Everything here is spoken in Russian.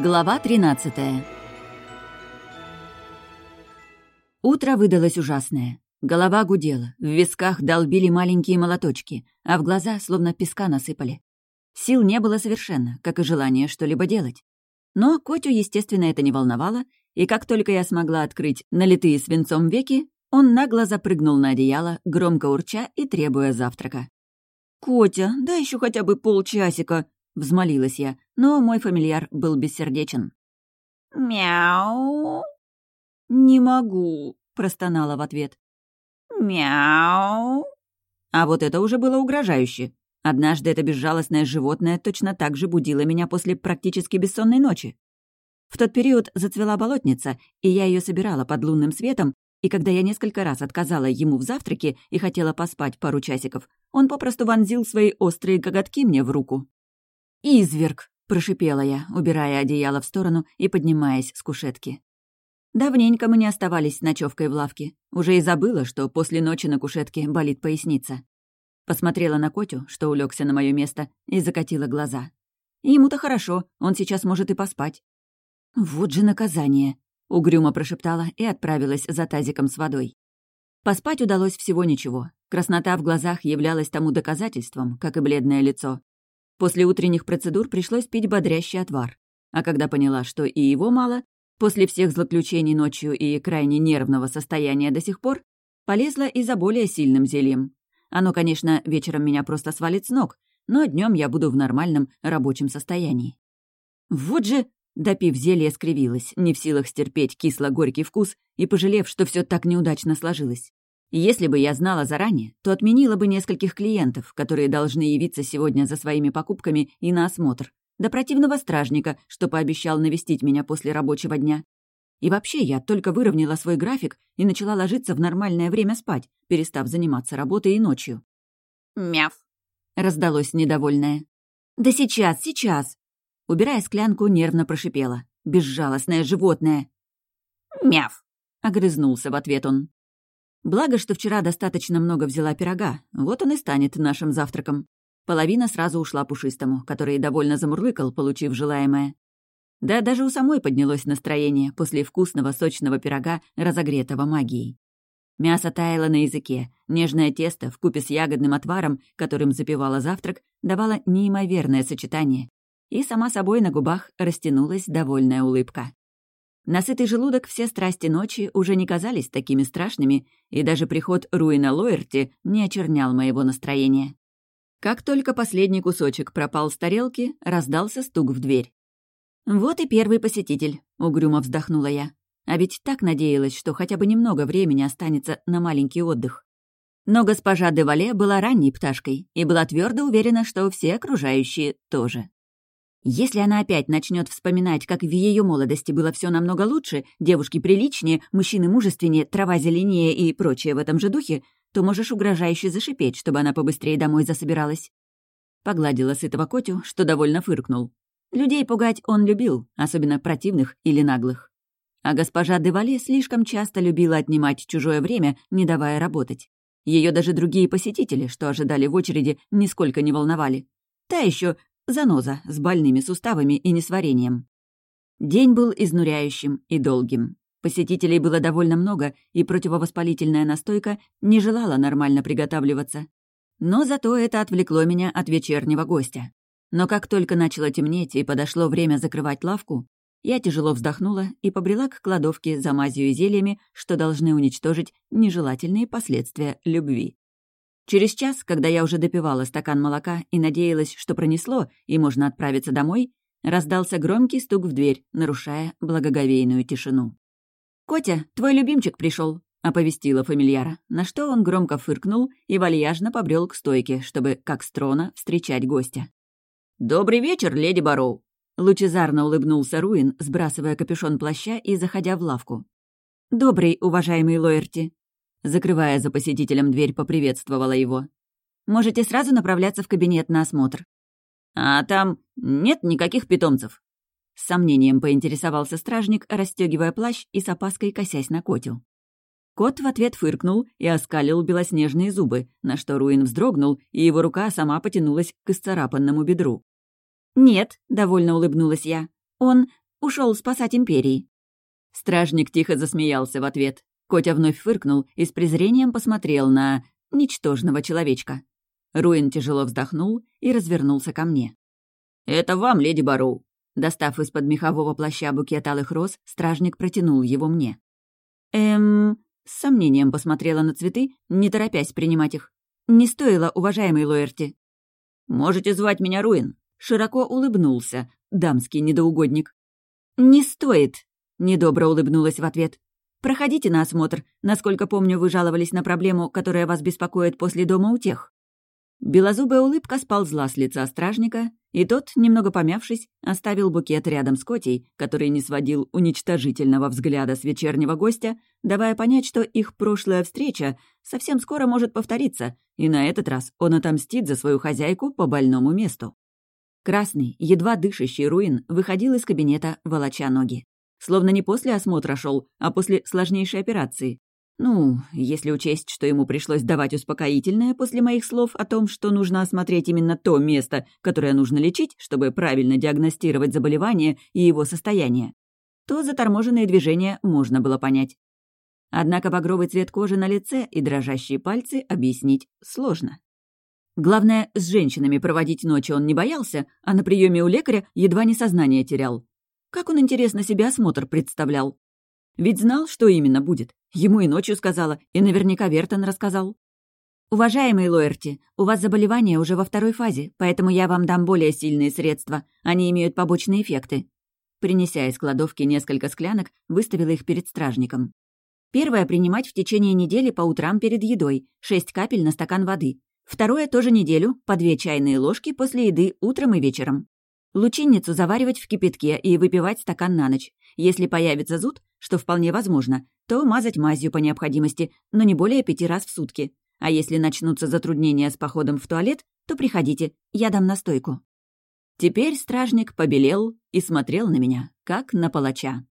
Глава 13 Утро выдалось ужасное. Голова гудела, в висках долбили маленькие молоточки, а в глаза словно песка насыпали. Сил не было совершенно, как и желания что-либо делать. Но Котю, естественно, это не волновало, и как только я смогла открыть налитые свинцом веки, он нагло запрыгнул на одеяло, громко урча и требуя завтрака. «Котя, дай еще хотя бы полчасика», — взмолилась я, но мой фамильяр был бессердечен. «Мяу!» «Не могу», — простонала в ответ. «Мяу!» А вот это уже было угрожающе. Однажды это безжалостное животное точно так же будило меня после практически бессонной ночи. В тот период зацвела болотница, и я ее собирала под лунным светом, и когда я несколько раз отказала ему в завтраке и хотела поспать пару часиков, он попросту вонзил свои острые коготки мне в руку. «Изверг!» — прошипела я, убирая одеяло в сторону и поднимаясь с кушетки. Давненько мы не оставались с ночевкой в лавке. Уже и забыла, что после ночи на кушетке болит поясница. Посмотрела на Котю, что улегся на мое место, и закатила глаза. Ему-то хорошо, он сейчас может и поспать. «Вот же наказание!» — угрюмо прошептала и отправилась за тазиком с водой. Поспать удалось всего ничего. Краснота в глазах являлась тому доказательством, как и бледное лицо. После утренних процедур пришлось пить бодрящий отвар. А когда поняла, что и его мало, после всех злоключений ночью и крайне нервного состояния до сих пор, полезла и за более сильным зельем. Оно, конечно, вечером меня просто свалит с ног, но днем я буду в нормальном рабочем состоянии. Вот же Допив зелье, скривилась, не в силах стерпеть кисло-горький вкус и пожалев, что все так неудачно сложилось. Если бы я знала заранее, то отменила бы нескольких клиентов, которые должны явиться сегодня за своими покупками и на осмотр, до противного стражника, что пообещал навестить меня после рабочего дня. И вообще, я только выровняла свой график и начала ложиться в нормальное время спать, перестав заниматься работой и ночью. «Мяв!» — раздалось недовольное. «Да сейчас, сейчас!» Убирая склянку, нервно прошипела. «Безжалостное животное!» «Мяв!» — огрызнулся в ответ он. Благо, что вчера достаточно много взяла пирога, вот он и станет нашим завтраком. Половина сразу ушла пушистому, который довольно замурлыкал, получив желаемое. Да даже у самой поднялось настроение после вкусного сочного пирога, разогретого магией. Мясо таяло на языке, нежное тесто вкупе с ягодным отваром, которым запивала завтрак, давало неимоверное сочетание, и сама собой на губах растянулась довольная улыбка. Насытый желудок все страсти ночи уже не казались такими страшными, и даже приход Руина Лоерти не очернял моего настроения. Как только последний кусочек пропал с тарелки, раздался стук в дверь. «Вот и первый посетитель», — угрюмо вздохнула я. А ведь так надеялась, что хотя бы немного времени останется на маленький отдых. Но госпожа де Вале была ранней пташкой и была твердо уверена, что все окружающие тоже. Если она опять начнет вспоминать, как в ее молодости было все намного лучше, девушки приличнее, мужчины мужественнее, трава зеленее и прочее в этом же духе, то можешь угрожающе зашипеть, чтобы она побыстрее домой засобиралась. Погладила сытого Котю, что довольно фыркнул. Людей пугать он любил, особенно противных или наглых. А госпожа Девале слишком часто любила отнимать чужое время, не давая работать. Ее даже другие посетители, что ожидали в очереди, нисколько не волновали. Та еще Заноза с больными суставами и несварением. День был изнуряющим и долгим. Посетителей было довольно много, и противовоспалительная настойка не желала нормально приготавливаться. Но зато это отвлекло меня от вечернего гостя. Но как только начало темнеть и подошло время закрывать лавку, я тяжело вздохнула и побрела к кладовке за мазью и зельями, что должны уничтожить нежелательные последствия любви. Через час, когда я уже допивала стакан молока и надеялась, что пронесло, и можно отправиться домой, раздался громкий стук в дверь, нарушая благоговейную тишину. «Котя, твой любимчик пришел, оповестила фамильяра, на что он громко фыркнул и вальяжно побрел к стойке, чтобы, как строна, встречать гостя. «Добрый вечер, леди Бароу!» Лучезарно улыбнулся Руин, сбрасывая капюшон плаща и заходя в лавку. «Добрый, уважаемый Лоерти!» Закрывая за посетителем дверь, поприветствовала его. «Можете сразу направляться в кабинет на осмотр». «А там нет никаких питомцев?» С сомнением поинтересовался стражник, расстегивая плащ и с опаской косясь на котел. Кот в ответ фыркнул и оскалил белоснежные зубы, на что Руин вздрогнул, и его рука сама потянулась к исцарапанному бедру. «Нет», — довольно улыбнулась я. «Он... Ушел спасать империи». Стражник тихо засмеялся в ответ. Котя вновь фыркнул и с презрением посмотрел на ничтожного человечка. Руин тяжело вздохнул и развернулся ко мне. «Это вам, леди Бару!» Достав из-под мехового плаща букет алых роз, стражник протянул его мне. «Эм...» С сомнением посмотрела на цветы, не торопясь принимать их. «Не стоило, уважаемый Лоерти». «Можете звать меня Руин», — широко улыбнулся, дамский недоугодник. «Не стоит», — недобро улыбнулась в ответ. «Проходите на осмотр. Насколько помню, вы жаловались на проблему, которая вас беспокоит после дома у тех». Белозубая улыбка сползла с лица стражника, и тот, немного помявшись, оставил букет рядом с Котей, который не сводил уничтожительного взгляда с вечернего гостя, давая понять, что их прошлая встреча совсем скоро может повториться, и на этот раз он отомстит за свою хозяйку по больному месту. Красный, едва дышащий руин выходил из кабинета, волоча ноги. Словно не после осмотра шел, а после сложнейшей операции. Ну, если учесть, что ему пришлось давать успокоительное после моих слов о том, что нужно осмотреть именно то место, которое нужно лечить, чтобы правильно диагностировать заболевание и его состояние, то заторможенные движения можно было понять. Однако багровый цвет кожи на лице и дрожащие пальцы объяснить сложно. Главное, с женщинами проводить ночи он не боялся, а на приеме у лекаря едва не сознание терял. Как он, интересно, себе осмотр представлял? Ведь знал, что именно будет. Ему и ночью сказала, и наверняка Вертон рассказал. «Уважаемый Лоерти, у вас заболевание уже во второй фазе, поэтому я вам дам более сильные средства. Они имеют побочные эффекты». Принеся из кладовки несколько склянок, выставила их перед стражником. Первое принимать в течение недели по утрам перед едой, 6 капель на стакан воды. Второе тоже неделю, по две чайные ложки после еды утром и вечером. Лучинницу заваривать в кипятке и выпивать стакан на ночь. Если появится зуд, что вполне возможно, то мазать мазью по необходимости, но не более пяти раз в сутки. А если начнутся затруднения с походом в туалет, то приходите, я дам настойку. Теперь стражник побелел и смотрел на меня, как на палача.